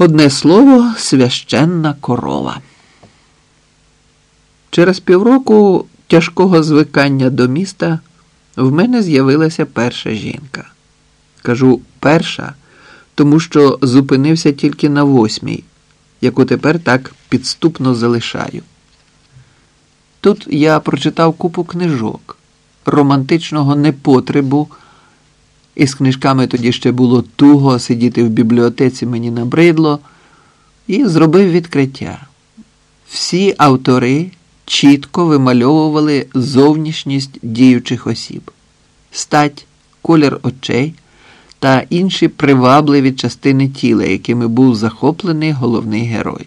Одне слово, священна корова. Через півроку тяжкого звикання до міста в мене з'явилася перша жінка. Кажу перша, тому що зупинився тільки на восьмій, яку тепер так підступно залишаю. Тут я прочитав купу книжок, романтичного непотребу. І з книжками тоді ще було туго сидіти в бібліотеці мені набридло, і зробив відкриття. Всі автори чітко вимальовували зовнішність діючих осіб, стать, колір очей та інші привабливі частини тіла, якими був захоплений головний герой.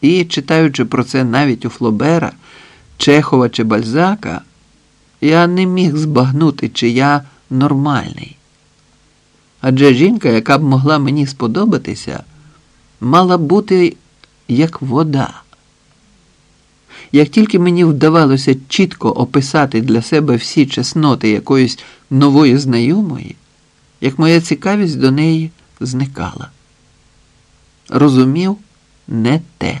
І, читаючи про це навіть у Флобера, Чехова чи Бальзака, я не міг збагнути, чи я нормальний. Адже жінка, яка б могла мені сподобатися, мала бути як вода. Як тільки мені вдавалося чітко описати для себе всі чесноти якоїсь нової знайомої, як моя цікавість до неї зникала. Розумів не те.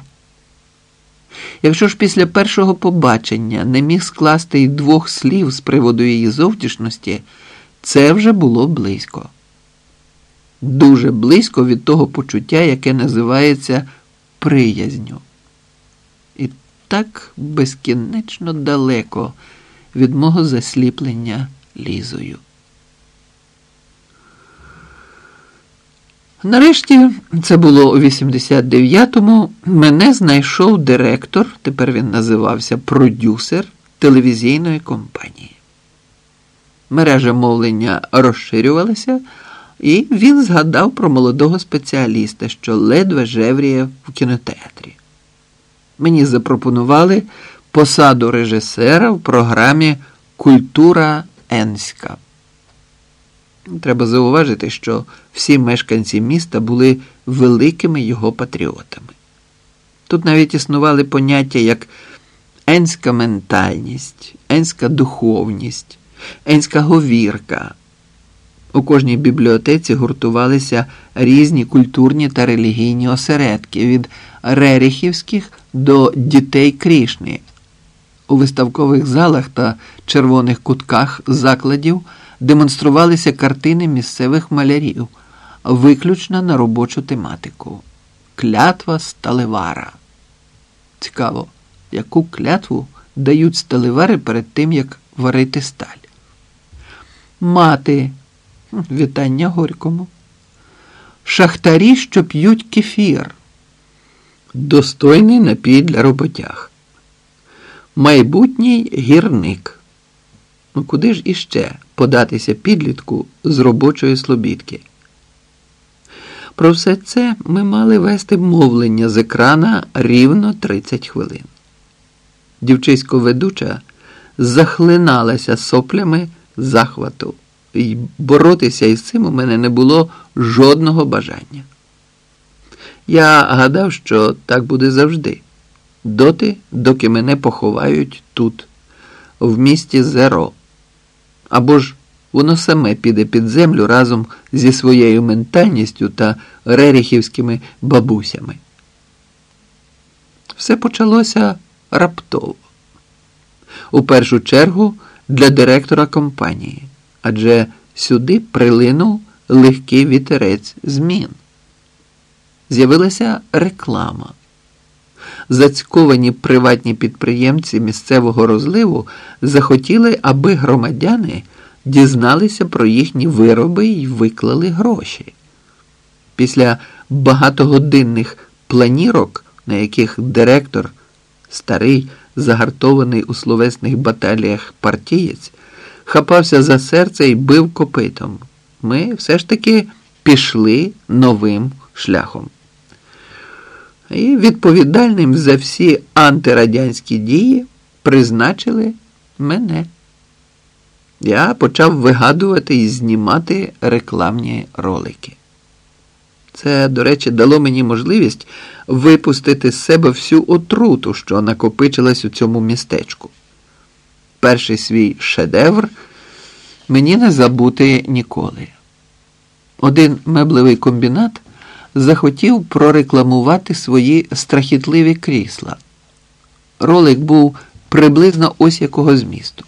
Якщо ж після першого побачення не міг скласти й двох слів з приводу її зовнішності, це вже було близько. Дуже близько від того почуття, яке називається приязню. І так безкінечно далеко від мого засліплення лізою. Нарешті, це було у 89-му, мене знайшов директор, тепер він називався продюсер телевізійної компанії. Мережа мовлення розширювалася, і він згадав про молодого спеціаліста, що ледве жевріє в кінотеатрі. Мені запропонували посаду режисера в програмі Культура Енська. Треба зауважити, що всі мешканці міста були великими його патріотами. Тут навіть існували поняття як енська ментальність, енська духовність, енська говірка. У кожній бібліотеці гуртувалися різні культурні та релігійні осередки від реріхівських до дітей Крішни. У виставкових залах та червоних кутках закладів демонструвалися картини місцевих малярів, виключно на робочу тематику. Клятва сталевара. Цікаво, яку клятву дають сталевари перед тим, як варити сталь. Мати. Вітання горькому. Шахтарі, що п'ють кефір. Достойний напій для роботяг. Майбутній гірник. Ну куди ж іще податися підлітку з робочої слобідки? Про все це ми мали вести мовлення з екрана рівно 30 хвилин. Дівчисько ведуча захлиналася соплями захвату, і боротися із цим у мене не було жодного бажання. Я гадав, що так буде завжди, доти, доки мене поховають тут, в місті Зеро або ж воно саме піде під землю разом зі своєю ментальністю та реріхівськими бабусями. Все почалося раптово. У першу чергу для директора компанії, адже сюди прилинув легкий вітерець змін. З'явилася реклама. Зацьковані приватні підприємці місцевого розливу захотіли, аби громадяни дізналися про їхні вироби і виклали гроші. Після багатогодинних планірок, на яких директор, старий, загартований у словесних баталіях партієць, хапався за серце і бив копитом, ми все ж таки пішли новим шляхом і відповідальним за всі антирадянські дії призначили мене. Я почав вигадувати і знімати рекламні ролики. Це, до речі, дало мені можливість випустити з себе всю отруту, що накопичилась у цьому містечку. Перший свій шедевр мені не забути ніколи. Один меблевий комбінат захотів прорекламувати свої страхітливі крісла. Ролик був приблизно ось якого змісту.